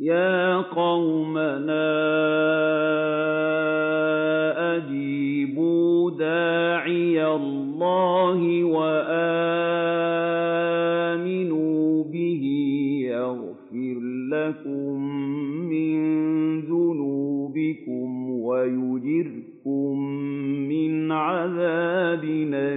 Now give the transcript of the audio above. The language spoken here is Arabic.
يَا قَوْمَنَا أَجِيبُوا دَاعِيَ اللَّهِ وَآمِنُوا بِهِ يَغْفِرْ لَكُم مِّن ذُنُوبِكُمْ وَيُجِرْكُم مِّنْ عَذَابٍ أَلِيمٍ